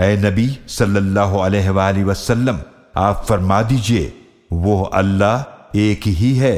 ए नबी सल्लल्लाहु अलैहि वसल्लम आप फरमा दीजिए वो अल्लाह एक ही है